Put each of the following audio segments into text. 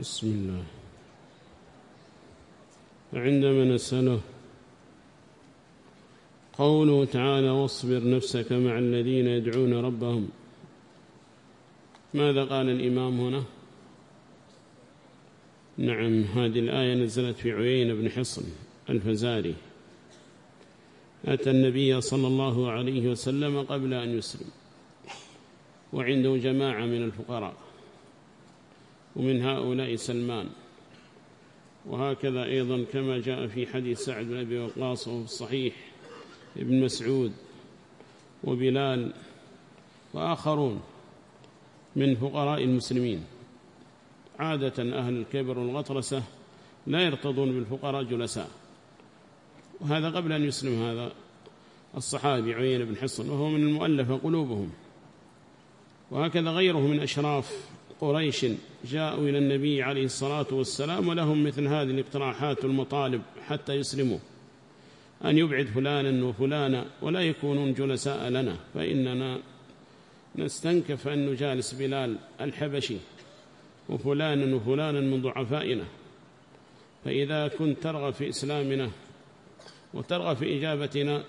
بسم الله. عندما نسأله قوله تعالى واصبر نفسك مع الذين يدعون ربهم. ماذا قال الإمام هنا؟ نعم هذه الآية نزلت في عيين بن حصن الفزاري. أتى النبي صلى الله عليه وسلم قبل أن يسلم وعنده جماعة من الفقراء. ومن هؤلاء سلمان. وهكذا أيضا كما جاء في حديث سعد بن أبي وقاص وفي الصحيح ابن مسعود وبلال وآخرون من فقراء المسلمين. عادة أهل الكبر والغطرسة لا يرتضون بالفقراء جلساء. وهذا قبل أن يسلم هذا الصحابي عيين بن حصن وهو من المؤلفة قلوبهم. وهكذا غيره من أشراف قريش جاءوا إلى النبي عليه الصلاة والسلام ولهم مثل هذه الاقتراحات والمطالب حتى يسلموا. أن يبعد فلانا وفلانا ولا يكونون جلساء لنا فإننا نستنكف أن نجالس بلال الحبشي وفلانا وفلانا من ضعفائنا. فإذا كنت ترغب في إسلامنا وترغب في إجابتنا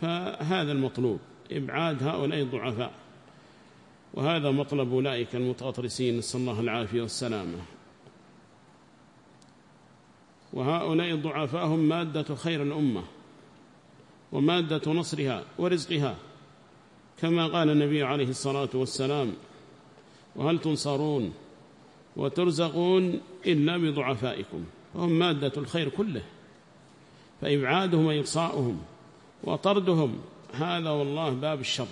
فهذا المطلوب. إبعاد هؤلاء الضعفاء. وهذا مطلب أولئك المتغطرسين نسأل الله العافية والسلامة. وهؤلاء الضعفاء هم مادة خير الأمة ومادة نصرها ورزقها كما قال النبي عليه الصلاة والسلام وهل تنصرون وترزقون إلا بضعفائكم؟ وهم مادة الخير كله. فإبعادهم وإقصاؤهم وطردهم هذا والله باب الشر.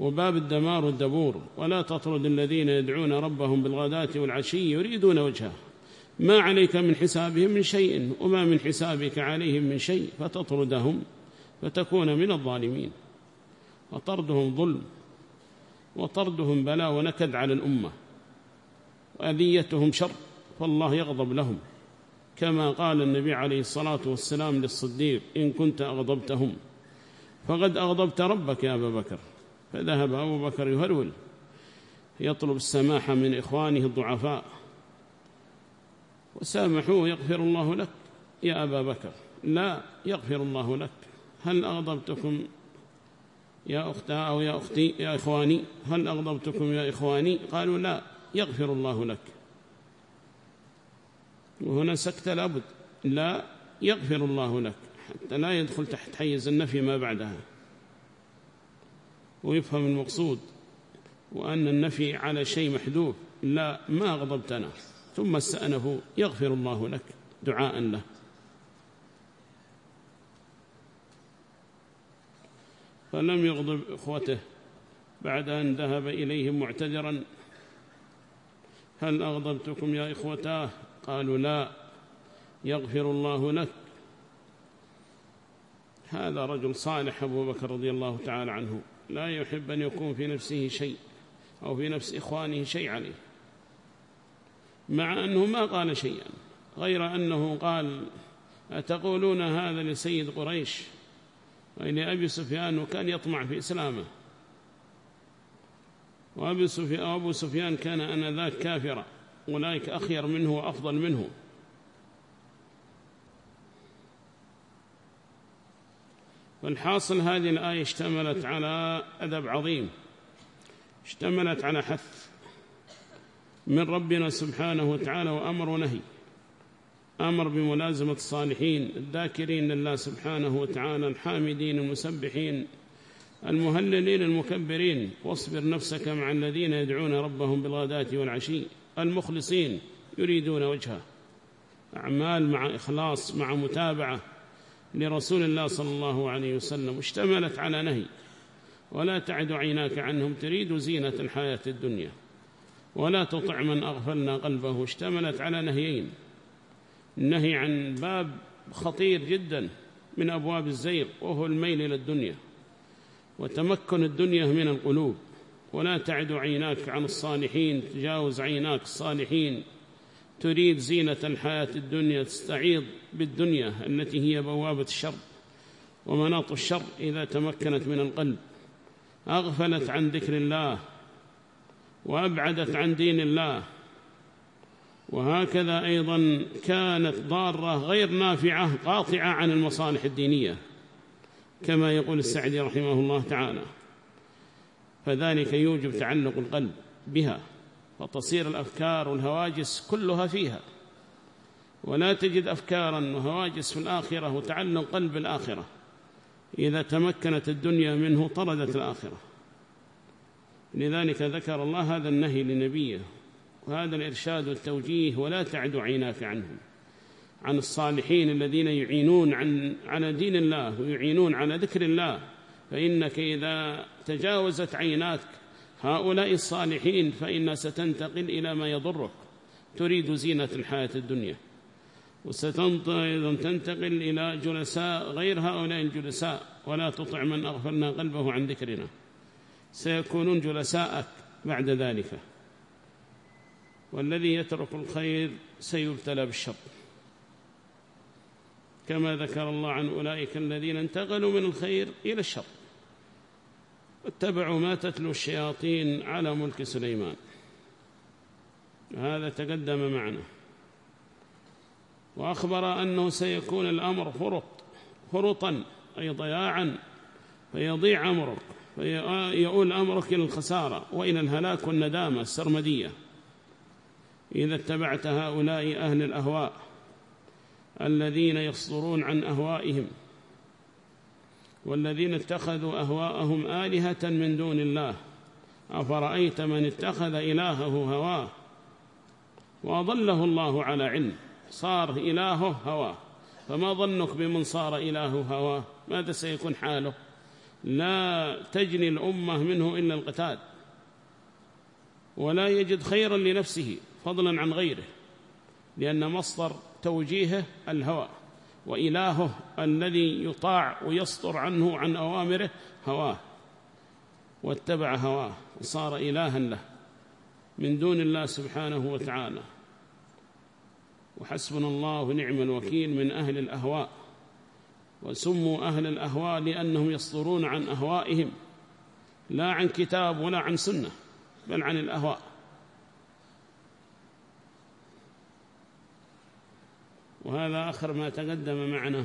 وباب الدمار والدبور. ولا تطرد الذين يدعون ربهم بالغداة والعشي يريدون وجهه. ما عليك من حسابهم من شيء وما من حسابك عليهم من شيء فتطردهم فتكون من الظالمين. وطردهم ظلم وطردهم بلاء ونكد على الأمة. وأذيتهم شر فالله يغضب لهم. كما قال النبي عليه الصلاة والسلام للصديق إن كنت أغضبتهم فقد أغضبت ربك يا أبا بكر. فذهب أبو بكر يهرول يطلب السماحة من إخوانه الضعفاء. وسامحوه يغفر الله لك. يا أبا بكر لا يغفر الله لك. هل أغضبتكم يا أختا أو يا أختي يا إخواني؟ هل أغضبتكم يا إخواني؟ قالوا لا يغفر الله لك. وهنا سكت لابد. لا يغفر الله لك. حتى لا يدخل تحت حيز النفي ما بعدها. ويفهم المقصود وأن النفي على شيء محذوف لا ما غضبتنا. ثم استأنه يغفر الله لك دعاء له. فلم يغضب إخوته. بعد أن ذهب إليهم معتذرا هل أغضبتكم يا إخوتاه قالوا لا يغفر الله لك. هذا رجل صالح أبو بكر رضي الله تعالى عنه. لا يحب أن يكون في نفسه شيء أو في نفس إخوانه شيء عليه مع أنه ما قال شيئا غير أنه قال أتقولون هذا لسيد قريش؟ ولأبي سفيان وكان يطمع في إسلامه. وأبو سفيان كان أنذاك كافرا أولئك أخير منه وأفضل منه. والحاصل هذه الآية اشتملت على أدب عظيم اشتملت على حث من ربنا سبحانه وتعالى وأمر ونهي أمر بملازمة الصالحين الذاكرين لله سبحانه وتعالى الحامدين المسبحين المهللين المكبرين واصبر نفسك مع الذين يدعون ربهم بالغداة والعشي المخلصين يريدون وجهه. أعمال مع إخلاص مع متابعة لرسول الله صلى الله عليه وسلم اشتملت على نهي. ولا تعد عيناك عنهم تريد زينة الحياة الدنيا. ولا تطع من أغفلنا قلبه. اشتملت على نهيين. النهي عن باب خطير جدا من أبواب الزيغ وهو الميل إلى الدنيا. وتمكن الدنيا من القلوب. ولا تعد عيناك عن الصالحين. تجاوز عيناك الصالحين. تريد زينة الحياة الدنيا تستعيض بالدنيا التي هي بوابة الشر ومناط الشر إذا تمكنت من القلب. أغفلت عن ذكر الله وأبعدت عن دين الله. وهكذا أيضا كانت ضارة غير نافعة قاطعة عن المصالح الدينية كما يقول السعدي رحمه الله تعالى. فذلك يوجب تعلق القلب بها. فتصير الأفكار والهواجس كلها فيها. ولا تجد أفكارا وهواجس في الآخرة وتعلق قلب الآخرة إذا تمكنت الدنيا منه طردت الآخرة. لذلك ذكر الله هذا النهي لنبيه. وهذا الإرشاد والتوجيه ولا تعد عيناك عنهم. عن الصالحين الذين يعينون عن على دين الله ويعينون على ذكر الله. فإنك إذا تجاوزت عيناك هؤلاء الصالحين فإن ستنتقل إلى ما يضرك. تريد زينة الحياة الدنيا. وستنتقل إلى جلساء غير هؤلاء الجلساء. ولا تطع من أغفلنا قلبه عن ذكرنا. سيكونون جلساءك بعد ذلك. والذي يترك الخير سيبتلى بالشر. كما ذكر الله عن أولئك الذين انتقلوا من الخير إلى الشر. اتبعوا ما تتلو الشياطين على ملك سليمان. هذا تقدم معنا. وأخبر أنه سيكون الأمر فرط فرطا أي ضياعا فيضيع أمرك فيؤول أمرك إلى الخسارة وإلى الهلاك والندامة السرمدية. إذا اتبعت هؤلاء أهل الأهواء الذين يصدرون عن أهوائهم والذين اتخذوا أهواءهم آلهة من دون الله. أفرأيت من اتخذ إلهه هواه؟ وأضله الله على علم. صار إلهه هواه. فما ظنك بمن صار إلهه هواه؟ ماذا سيكون حاله؟ لا تجني الأمة منه إلا القتال. ولا يجد خيرا لنفسه فضلا عن غيره لأن مصدر توجيهه الهوى. وإلهه الذي يطاع ويصدر عنه عن أوامره هواه واتبع هواه وصار إلها له من دون الله سبحانه وتعالى. وحسبنا الله ونعم الوكيل من أهل الأهواء وسموا أهل الأهواء لأنهم يصدرون عن أهوائهم لا عن كتاب ولا عن سنة بل عن الأهواء. وهذا آخر ما تقدم معنا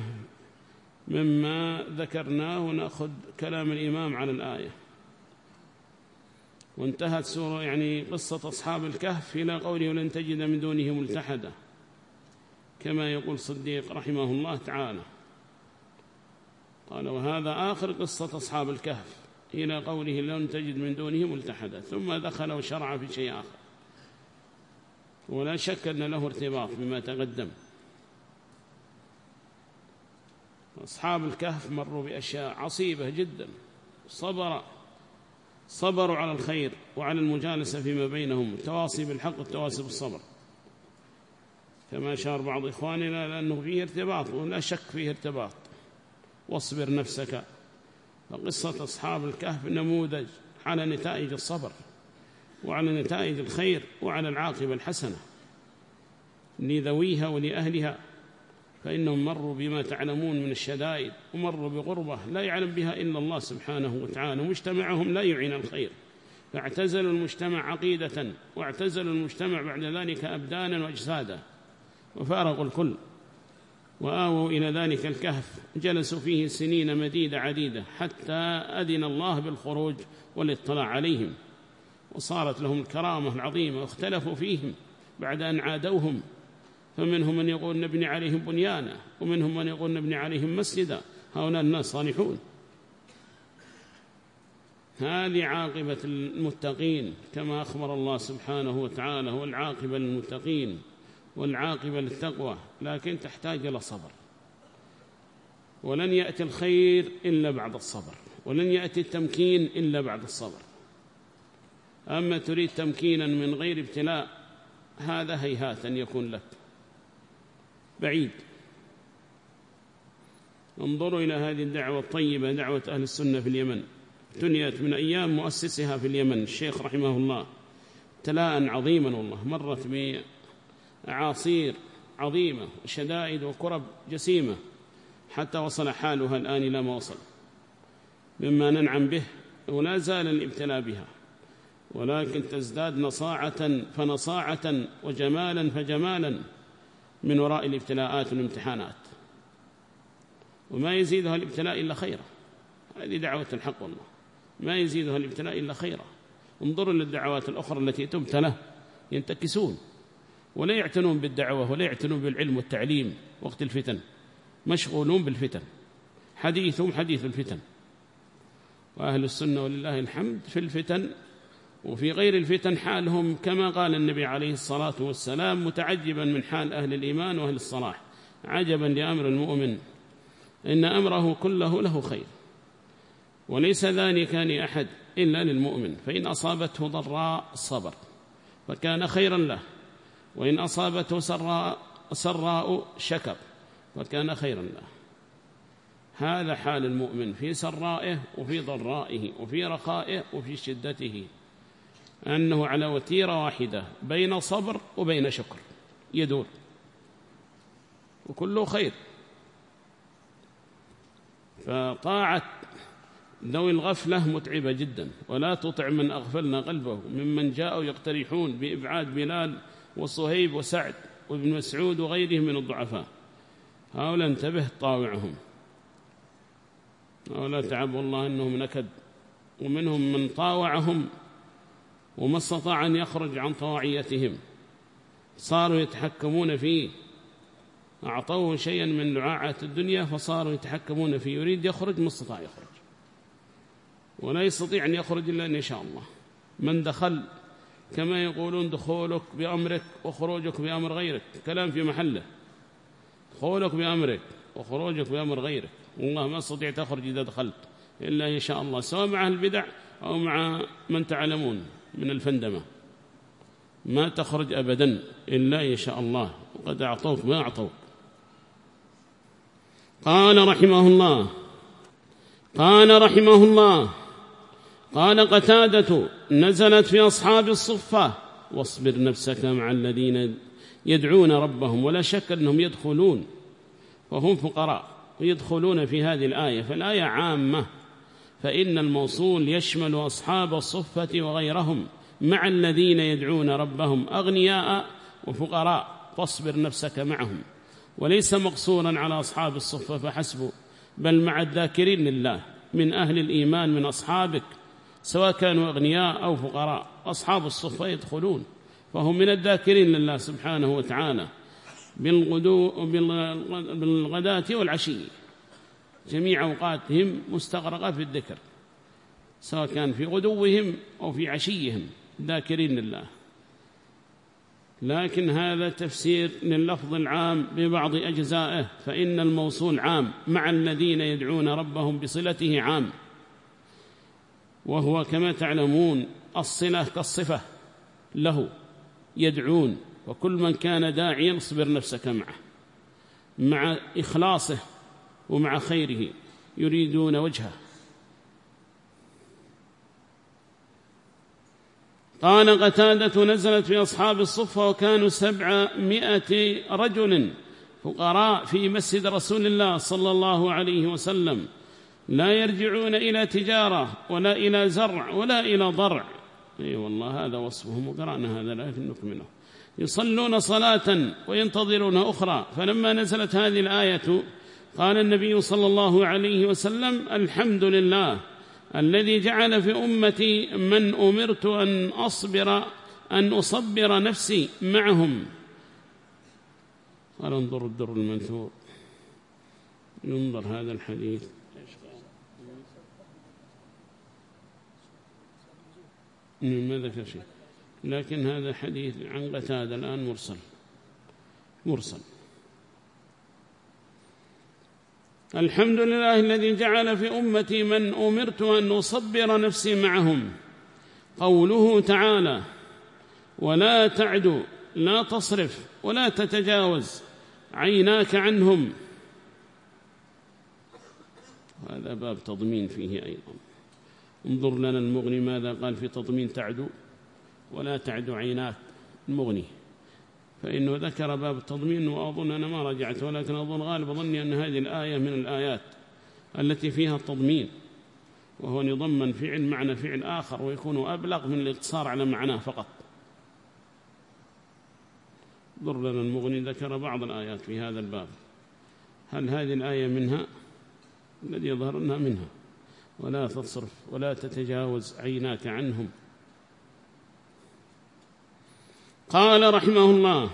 مما ذكرناه ونأخذ كلام الإمام على الآية. وانتهت سورة يعني قصة أصحاب الكهف إلى قوله ولن تجد من دونه ملتحدا كما يقول صديق رحمه الله تعالى. قال وهذا آخر قصة أصحاب الكهف إلى قوله لن تجد من دونه ملتحدا ثم دخل وشرع في شيء آخر. ولا شك أن له ارتباط بما تقدم. أصحاب الكهف مروا بأشياء عصيبة جدا صبر صبروا على الخير وعلى المجالسة فيما بينهم التواصي بالحق والتواصي بالصبر. كما أشار بعض إخواننا لأنه فيه ارتباط ولا شك فيه ارتباط. واصبر نفسك. فقصة أصحاب الكهف نموذج على نتائج الصبر وعلى نتائج الخير وعلى العاقبة الحسنة. لذويها ولأهلها. فإنهم مروا بما تعلمون من الشدائد ومروا بغربة لا يعلم بها إلا الله سبحانه وتعالى. ومجتمعهم لا يعين الخير. فاعتزلوا المجتمع عقيدة واعتزلوا المجتمع بعد ذلك أبدانا وأجسادا. وفارقوا الكل. وآووا إلى ذلك الكهف. جلسوا فيه سنين مديدة عديدة حتى أذن الله بالخروج والاطلاع عليهم. وصارت لهم الكرامة العظيمة واختلفوا فيهم بعد أن عادوهم. فمنهم من يقول نبني عليهم بنيانا ومنهم من يقول نبني عليهم مسجدا. هؤلاء الناس صالحون. هذه عاقبة المتقين كما أخبر الله سبحانه وتعالى هو العاقبة للمتقين والعاقبة للتقوى. لكن تحتاج إلى صبر. ولن يأتي الخير إلا بعد الصبر. ولن يأتي التمكين إلا بعد الصبر. أما تريد تمكينا من غير ابتلاء هذا هيهات أن يكون لك. بعيد. انظروا إلى هذه الدعوة الطيبة دعوة أهل السنة في اليمن. تنيت من أيام مؤسسها في اليمن الشيخ رحمه الله. تلاء عظيما والله مرت بأعاصير عظيمة وشدائد وكرب جسيمة حتى وصل حالها الآن إلى ما وصل. مما ننعم به ولا زال الابتلاء بها. ولكن تزداد نصاعة فنصاعة وجمالا فجمالا. من وراء الابتلاءات والامتحانات. وما يزيدها الابتلاء إلا خيرا. هذه دعوة الحق والله. ما يزيدها الابتلاء إلا خيرا. انظروا للدعوات الأخرى التي تبتلى. ينتكسون. ولا يعتنون بالدعوة ولا يعتنون بالعلم والتعليم. وقت الفتن. مشغولون بالفتن. حديثهم حديث الفتن. وأهل السنة ولله الحمد في الفتن وفي غير الفتن حالهم كما قال النبي عليه الصلاة والسلام متعجبا من حال أهل الإيمان وأهل الصلاح عجبا لأمر المؤمن. إن أمره كله له خير وليس ذلك لأحد إلا للمؤمن. فإن أصابته ضراء صبر فكان خيرا له. وإن أصابته سراء, سراء شكر فكان خيرا له. هذا حال المؤمن في سرائه وفي ضرائه وفي رخائه وفي شدته. أنه على وتيرة واحدة بين صبر وبين شكر. يدور. وكله خير. فطاعة ذوي الغفلة متعبة جدا. ولا تطع من أغفلنا قلبه ممن جاءوا يقترحون بإبعاد بلال وصهيب وسعد وابن مسعود وغيرهم من الضعفاء. هؤلاء انتبه طاوعهم. هؤلاء تعب الله أنهم نكد. ومنهم من طاوعهم وما استطاع أن يخرج عن طواعيتهم. صاروا يتحكمون فيه. أعطوه شيئا من لعاعة الدنيا فصاروا يتحكمون فيه. يريد يخرج ما استطاع يخرج. ولا يستطيع أن يخرج إلا أن يشاء الله. من دخل كما يقولون دخولك بأمرك وخروجك بأمر غيرك. كلام في محله. دخولك بأمرك وخروجك بأمر غيرك. والله ما استطيع تخرج إذا دخلت إلا إن شاء الله سواء مع البدع أو مع من تعلمون. من الفندمة. ما تخرج أبدا إلا إن شاء الله. وقد أعطوك ما أعطوك. قال رحمه الله قال رحمه الله قال قتادة نزلت في أصحاب الصفة واصبر نفسك مع الذين يدعون ربهم ولا شك أنهم يدخلون وهم فقراء ويدخلون في هذه الآية فالآية عامة. فإن الموصول يشمل أصحاب الصفة وغيرهم مع الذين يدعون ربهم أغنياء وفقراء فاصبر نفسك معهم. وليس مقصورا على أصحاب الصفة فحسب بل مع الذاكرين لله من أهل الإيمان من أصحابك سواء كانوا أغنياء أو فقراء. أصحاب الصفة يدخلون فهم من الذاكرين لله سبحانه وتعالى بالغداة والعشي. جميع أوقاتهم مستغرقة في الذكر سواء كان في غدوهم أو في عشيهم ذاكرين لله لكن هذا تفسير لللفظ العام ببعض أجزائه فإن الموصول عام مع الذين يدعون ربهم بصلته عام. وهو كما تعلمون الصلة كالصفة له يدعون وكل من كان داعيا اصبر نفسك معه مع إخلاصه ومع خيره يريدون وجهه. قال قتادة نزلت في أصحاب الصفة وكانوا سبعمائة رجل فقراء في مسجد رسول الله صلى الله عليه وسلم. لا يرجعون إلى تجارة ولا إلى زرع ولا إلى ضرع. أي والله هذا وصفهم وقرأنا هذا لكن نكمله يصلون صلاة وينتظرون أخرى. فلما نزلت هذه الآية قال النبي صلى الله عليه وسلم الحمد لله الذي جعل في أمتي من أمرت أن أصبر أن أصبر نفسي معهم. قال انظر الدر المنثور. ينظر هذا الحديث. ما ذكر شيء لكن هذا حديث عن قتادة الآن مرسل. مرسل. الحمد لله الذي جعل في أمتي من أمرت أن أصبر نفسي معهم. قوله تعالى ولا تعد لا تصرف ولا تتجاوز عيناك عنهم. هذا باب تضمين فيه أيضا. انظر لنا المغني ماذا قال في تضمين تعدو ولا تعدو عيناك المغني. فإنه ذكر باب التضمين وأظن أنا ما رجعت ولكن أظن غالب ظني أن هذه الآية من الآيات التي فيها التضمين وهو يضمن فعل معنى فعل آخر ويكون أبلغ من الاقتصار على معناه فقط. ضر لنا المغني ذكر بعض الآيات في هذا الباب. هل هذه الآية منها؟ الذي يظهر أنها منها. ولا تصرف ولا تتجاوز عيناك عنهم. قال رحمه الله.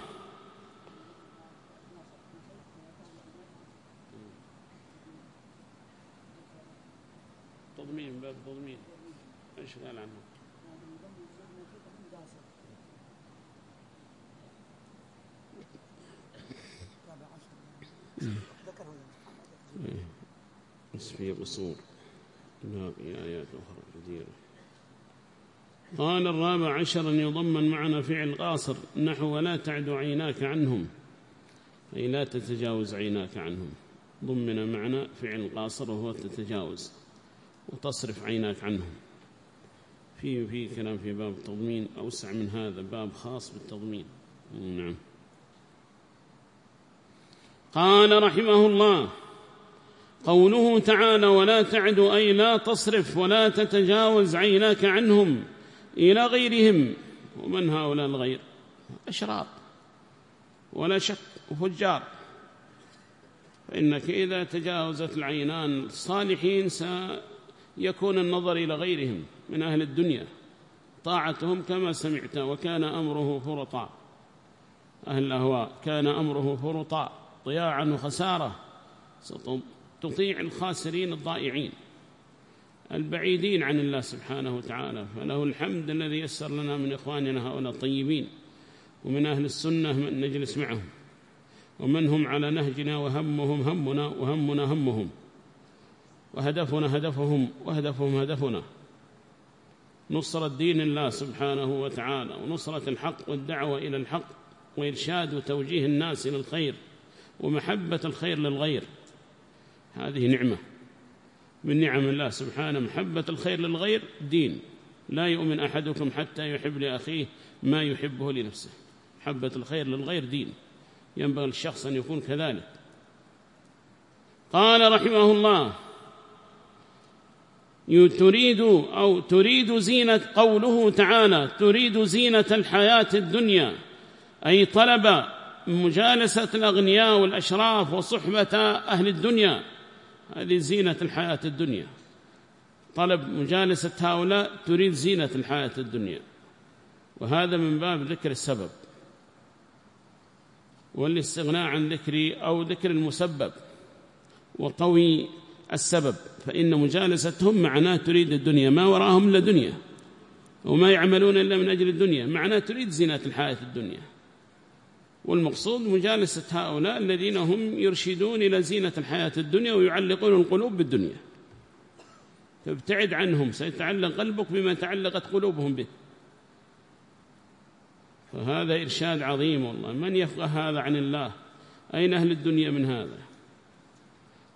تضمين باب تضمين. إيش قال عنه. بس في قصور لا في آيات أخرى كثيرة قال الرابع عشر أن يضمن معنا فعل قاصر نحو ولا تعد عيناك عنهم. أي لا تتجاوز عيناك عنهم. ضمن معنا فعل قاصر وهو تتجاوز. وتصرف عيناك عنهم. في في كلام في باب التضمين أوسع من هذا باب خاص بالتضمين. نعم. قال رحمه الله قوله تعالى ولا تعد أي لا تصرف ولا تتجاوز عيناك عنهم. إلى غيرهم. ومن هؤلاء الغير؟ أشرار. ولا شك وفجار. فإنك إذا تجاوزت العينان الصالحين سيكون النظر إلى غيرهم من أهل الدنيا. طاعتهم كما سمعت وكان أمره فرطا. أهل الأهواء كان أمره فرطا. ضياعا وخسارة. ستطيع الخاسرين الضائعين. البعيدين عن الله سبحانه وتعالى. فله الحمد الذي يسر لنا من إخواننا هؤلاء الطيبين ومن أهل السنة من نجلس معهم. ومن هم على نهجنا وهمهم همنا وهمنا همهم. وهدفنا هدفهم وهدفهم هدفنا. نصرة دين الله سبحانه وتعالى ونصرة الحق والدعوة إلى الحق وإرشاد وتوجيه الناس إلى الخير ومحبة الخير للغير. هذه نعمة. من نعم الله سبحانه محبة الخير للغير دين. لا يؤمن أحدكم حتى يحب لأخيه ما يحبه لنفسه. محبة الخير للغير دين. ينبغي الشخص أن يكون كذلك. قال رحمه الله تريد أو تريد زينة قوله تعالى تريد زينة الحياة الدنيا. أي طلب مجالسة الأغنياء والأشراف وصحبة أهل الدنيا. هذه زينة الحياة الدنيا. طلب مجالسة هؤلاء تريد زينة الحياة الدنيا. وهذا من باب ذكر السبب. والاستغناء عن ذكر أو ذكر المسبب وطوي السبب. فإن مجالستهم معناه تريد الدنيا. ما وراهم إلا دنيا. وما يعملون إلا من أجل الدنيا. معناه تريد زينة الحياة الدنيا. والمقصود مجالسة هؤلاء الذين هم يرشدون إلى زينة الحياة الدنيا ويعلقون القلوب بالدنيا. فابتعد عنهم سيتعلق قلبك بما تعلقت قلوبهم به. فهذا إرشاد عظيم والله. من يفقه هذا عن الله؟ أين أهل الدنيا من هذا؟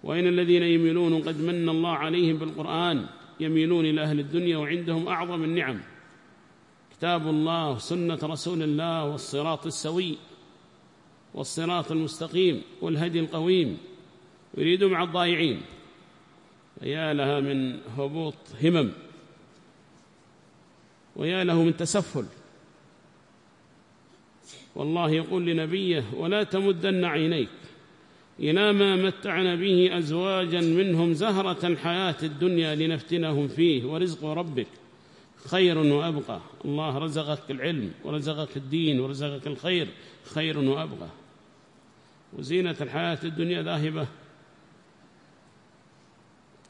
وأين الذين يميلون؟ قد من الله عليهم بالقرآن يميلون إلى أهل الدنيا وعندهم أعظم النعم. كتاب الله وسنة رسول الله والصراط السوي. والصراط المستقيم والهدي القويم يريد مع الضائعين. يا لها من هبوط همم. ويا له من تسفل. والله يقول لنبيه ولا تمدن عينيك. إلى ما متعنا به أزواجا منهم زهرة الحياة الدنيا لنفتنهم فيه ورزق ربك خير وأبقى. الله رزقك العلم ورزقك الدين ورزقك الخير خير وأبقى. وزينة الحياة الدنيا ذاهبة.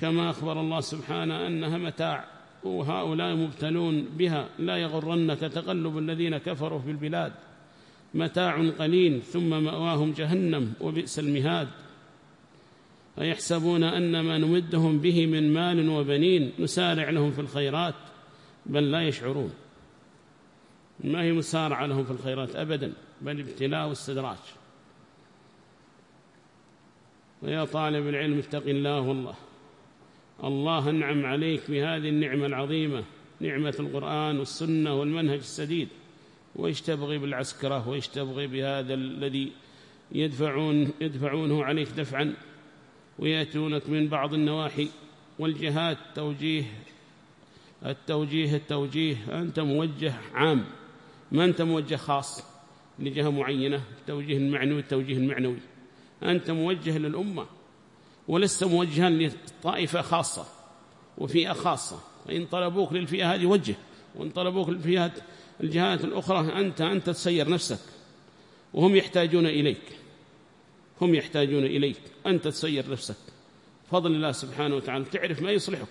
كما أخبر الله سبحانه أنها متاع وهؤلاء مبتلون بها. لا يغرنك تقلب الذين كفروا في البلاد. متاع قليل ثم مأواهم جهنم وبئس المهاد. أيحسبون أن ما نمدهم به من مال وبنين نسارع لهم في الخيرات؟ بل لا يشعرون. ما هي مسارعة لهم في الخيرات؟ أبدا. بل ابتلاء واستدراج. ويا طالب العلم اتق الله والله. الله أنعم عليك بهذه النعمة العظيمة نعمة القرآن والسنة والمنهج السديد. وإيش تبغي بالعسكرة؟ وإيش تبغي بهذا الذي يدفعون يدفعونه عليك دفعا؟ ويأتونك من بعض النواحي والجهات توجيه التوجيه التوجيه. أنت موجه عام ما أنت موجه خاص لجهة معينة التوجيه المعنوي التوجيه المعنوي أنت موجه للأمة ولست موجها لطائفة خاصة وفئة خاصة. وإن طلبوك للفئة هذه وجه وإن طلبوك للفئات الجهات الأخرى أنت أنت تسير نفسك. وهم يحتاجون إليك. هم يحتاجون إليك. أنت تسير نفسك. فضل الله سبحانه وتعالى. تعرف ما يصلحك.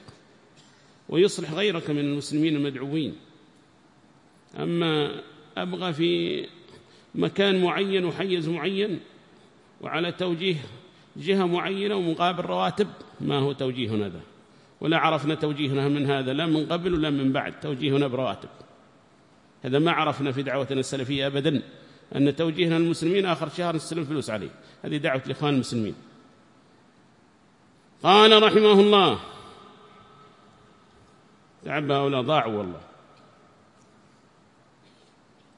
ويصلح غيرك من المسلمين المدعوين. أما أبغى في مكان معين وحيز معين وعلى توجيه جهة معينة ومقابل رواتب ما هو توجيهنا ذا؟ ولا عرفنا توجيهنا من هذا لا من قبل ولا من بعد توجيهنا برواتب. هذا ما عرفنا في دعوتنا السلفية أبدا أن توجيهنا المسلمين آخر شهر نستلم فلوس عليه. هذه دعوة الإخوان المسلمين. قال رحمه الله تعب هؤلاء ضاعوا والله.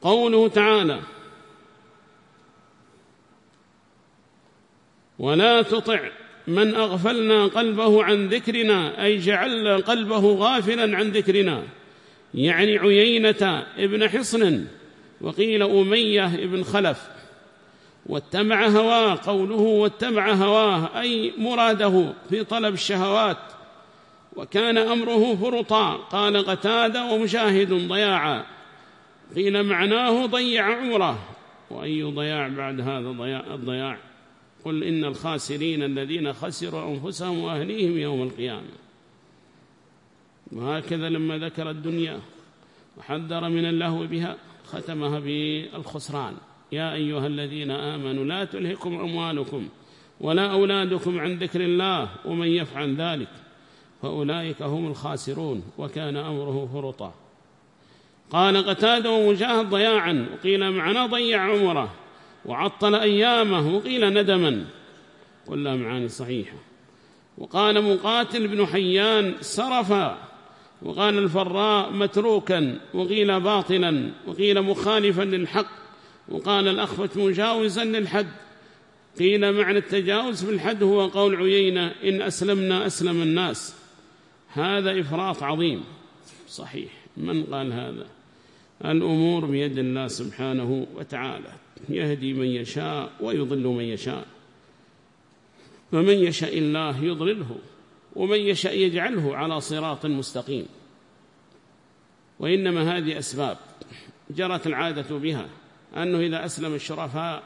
قوله تعالى ولا تطع من أغفلنا قلبه عن ذكرنا أي جعلنا قلبه غافلا عن ذكرنا. يعني عيينة ابن حصن وقيل أمية ابن خلف. واتبع هواه قوله واتبع هواه أي مراده في طلب الشهوات. وكان أمره فرطا قال قتاد ومشاهد ضياعا. قيل معناه ضيع عمره وأي ضياع بعد هذا ضياع الضياع؟ قل إن الخاسرين الذين خسروا أنفسهم وأهليهم يوم القيامة. وهكذا لما ذكر الدنيا وحذر من اللهو بها ختمها بالخسران. يا أيها الذين آمنوا لا تلهكم أموالكم ولا أولادكم عن ذكر الله ومن يفعل ذلك فأولئك هم الخاسرون وكان أمره فرطا. قال قتاد ومجاهد ضياعا وقيل معنا ضيع عمره. وعطل أيامه وقيل ندما كلها معاني صحيحة. وقال مقاتل بن حيان سرفا وقال الفراء متروكا وقيل باطلا وقيل مخالفا للحق وقال الأخفت مجاوزا للحد. قيل معنى التجاوز في الحد هو قول عيينة إن أسلمنا أسلم الناس. هذا إفراط عظيم. صحيح. من قال هذا؟ الأمور بيد الله سبحانه وتعالى. يهدي من يشاء ويضل من يشاء. فمن يشاء الله يضلله ومن يشاء يجعله على صراط مستقيم. وإنما هذه أسباب جرت العادة بها أنه إذا أسلم الشرفاء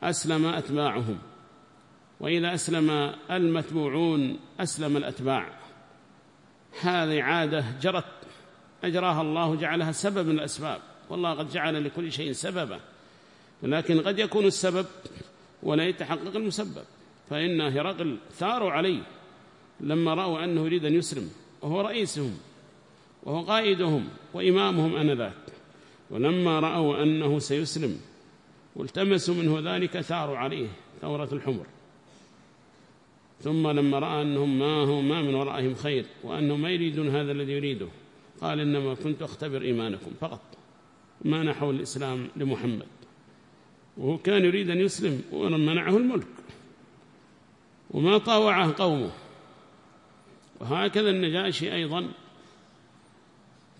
أسلم أتباعهم وإذا أسلم المتبوعون أسلم الأتباع. هذه عادة جرت أجراها الله جعلها سبب من الأسباب. والله قد جعل لكل شيء سببا. ولكن قد يكون السبب ولا يتحقق المسبب. فإن هرقل ثاروا عليه لما رأوا أنه يريد أن يسلم وهو رئيسهم وهو قائدهم وإمامهم أنذاك. ولما رأوا أنه سيسلم والتمسوا منه ذلك ثاروا عليه ثورة الحمر. ثم لما رأى أنهم ما ما من ورائهم خير وأنهم ما يريدون هذا الذي يريده قال إنما كنت أختبر إيمانكم فقط. ما نحو الإسلام لمحمد. وهو كان يريد أن يسلم ومنعه الملك. وما طاوعه قومه. وهكذا النجاشي أيضا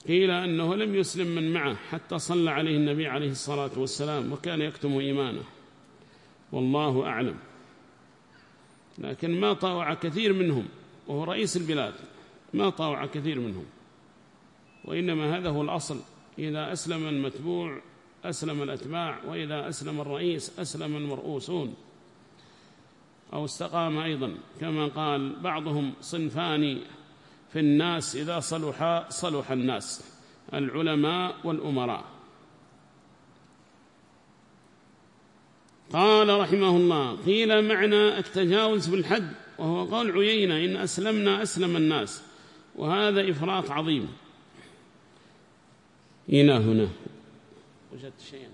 قيل أنه لم يسلم من معه حتى صلى عليه النبي عليه الصلاة والسلام وكان يكتم إيمانه. والله أعلم. لكن ما طاوع كثير منهم وهو رئيس البلاد ما طاوع كثير منهم. وإنما هذا هو الأصل. إذا أسلم المتبوع أسلم الأتباع وإذا أسلم الرئيس أسلم المرؤوسون. أو استقام أيضا كما قال بعضهم صنفان في الناس إذا صلحا صلح الناس العلماء والأمراء. قال رحمه الله قيل معنى التجاوز بالحد وهو قول عيينة إن أسلمنا أسلم الناس وهذا إفراط عظيم. إلى هنا. وجدت شيئا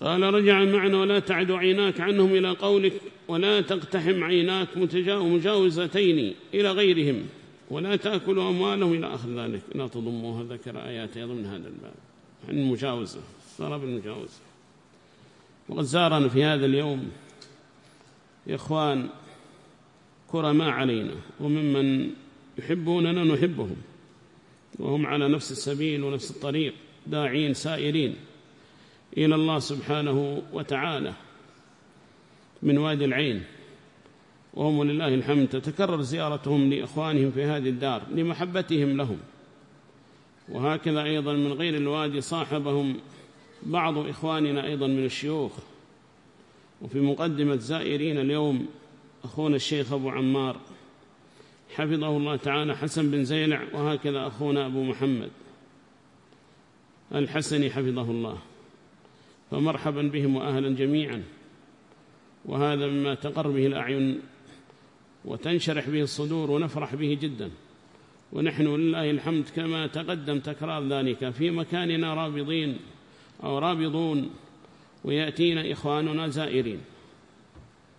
قال رجع معنا ولا تعد عيناك عنهم إلى قولك ولا تقتحم عيناك مجاوزتين إلى غيرهم ولا تأكلوا أموالهم إلى آخر ذلك. لا تضموها ذكر آيات ضمن هذا الباب. عن المجاوزة صار المجاوزة وقد زارنا في هذا اليوم إخوان كرماء علينا وممن يحبوننا نحبهم وهم على نفس السبيل ونفس الطريق داعين سائرين إلى الله سبحانه وتعالى من وادي العين. وهم لله الحمد تتكرر زيارتهم لإخوانهم في هذه الدار لمحبتهم لهم. وهكذا أيضا من غير الوادي صاحبهم بعض إخواننا أيضا من الشيوخ وفي مقدمة زائرين اليوم أخونا الشيخ أبو عمار حفظه الله تعالى حسن بن زيلع وهكذا أخونا أبو محمد الحسني حفظه الله. فمرحبا بهم وأهلا جميعا. وهذا مما تقر به الأعين وتنشرح به الصدور ونفرح به جدا. ونحن لله الحمد كما تقدم تكرار ذلك في مكاننا رابضين أو رابضون. ويأتينا إخواننا زائرين.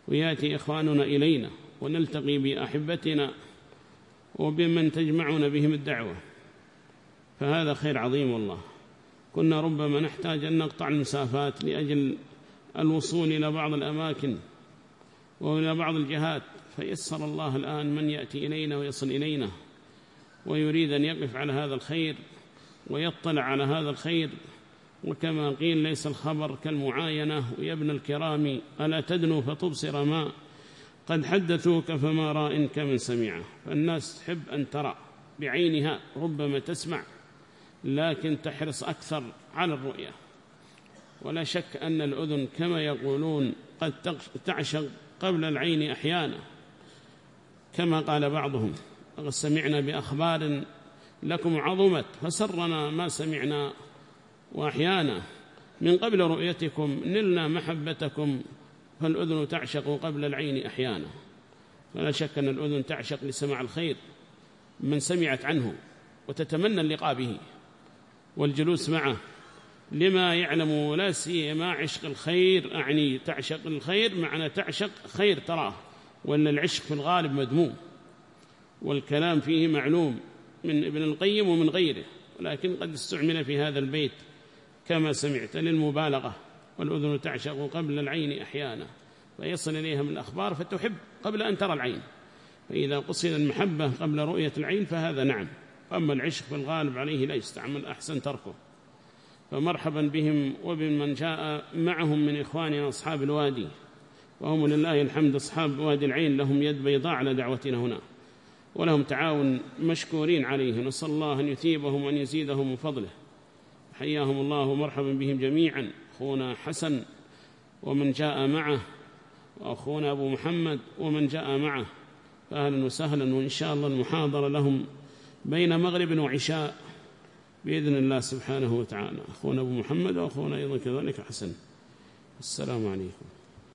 ويأتي إخواننا إلينا ونلتقي بأحبتنا وبمن تجمعنا بهم الدعوة. فهذا خير عظيم والله. كنا ربما نحتاج أن نقطع المسافات لأجل الوصول إلى بعض الأماكن وإلى بعض الجهات. فيسر الله الآن من يأتي إلينا ويصل إلينا ويريد أن يقف على هذا الخير ويطلع على هذا الخير وكما قيل ليس الخبر كالمعاينة ويا ابن الكرام ألا تدنو فتبصر ما قد حدثوك فما راء كمن سمعه. فالناس تحب أن ترى بعينها ربما تسمع لكن تحرص أكثر على الرؤية. ولا شك أن الأذن كما يقولون قد تعشق قبل العين أحيانا. كما قال بعضهم سمعنا بأخبار لكم عظمت فسرنا ما سمعنا. وأحيانا من قبل رؤيتكم نلنا محبتكم فالأذن تعشق قبل العين أحيانا. فلا شك أن الأذن تعشق لسماع الخير من سمعت عنه وتتمنى اللقاء به والجلوس معه. لما يعلم لا سيما عشق الخير أعني تعشق الخير معنى تعشق خير تراه وأن العشق في الغالب مذموم. والكلام فيه معلوم من ابن القيم ومن غيره ولكن قد استعمل في هذا البيت كما سمعت للمبالغة والأذن تعشق قبل العين أحيانا فيصل إليها من الأخبار فتحب قبل أن ترى العين فإذا قصد المحبة قبل رؤية العين فهذا نعم أما العشق في الغالب عليه لا يستعمل أحسن تركه فمرحبا بهم وبمن جاء معهم من إخواننا أصحاب الوادي وهم لله الحمد أصحاب وادي العين لهم يد بيضاء على دعوتنا هنا ولهم تعاون مشكورين عليه نسأل الله أن يثيبهم وأن يزيدهم من فضله حياهم الله ومرحبا بهم جميعا. أخونا حسن ومن جاء معه وأخونا أبو محمد ومن جاء معه. فأهلا وسهلا وإن شاء الله المحاضرة لهم بين مغرب وعشاء بإذن الله سبحانه وتعالى. أخونا أبو محمد وأخونا أيضا كذلك حسن. السلام عليكم.